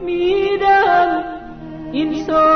می‌دهم این سال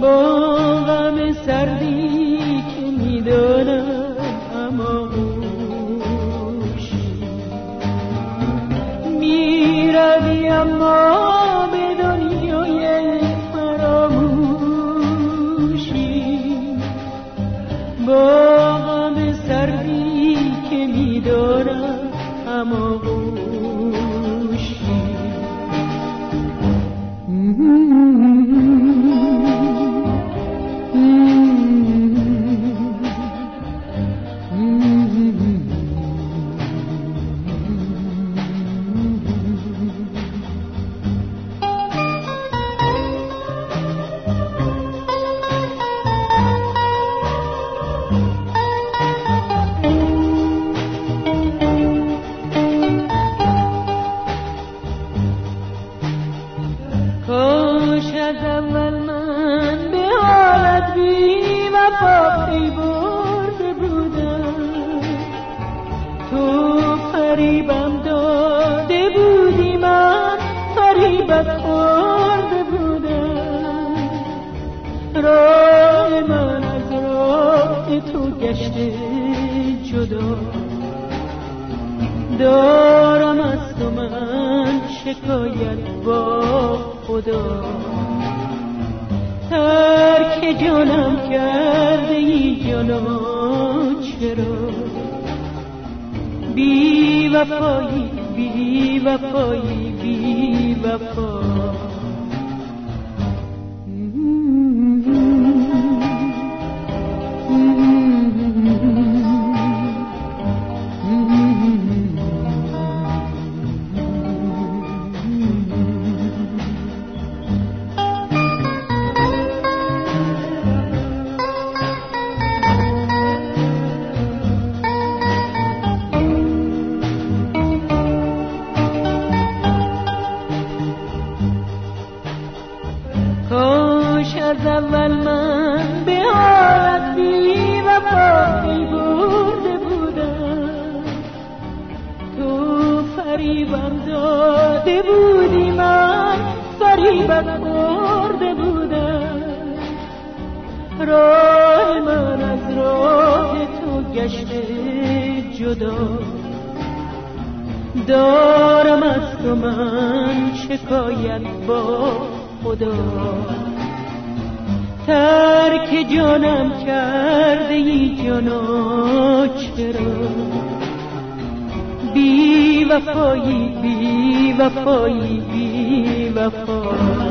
با غم سردی که می‌دانم اما خوشی می‌روی اما به دنیای فراموشی. با غم سردی که می‌دانم اما خوشی از اول من به حالت بی وفا پی برده بودم. تو فریبم داده بودی من فریبت خورده بودم. راه من از راه تو گشته جدا. دارم از تو من شکایت با خدا. که جانم کرده ای جانم چرا؟ بی وفایی بی وفایی بی وفایی دوش از اول من به آردی و پایی بوده بودم. تو فریبم داده بودی من فریبت برده بودم. راه من از راه تو گشته جدا. دارم از تو من شکایت با خدا. ترک جانم کرده ای جانا چرا؟ بی وفایی بی وفایی بی وفایی.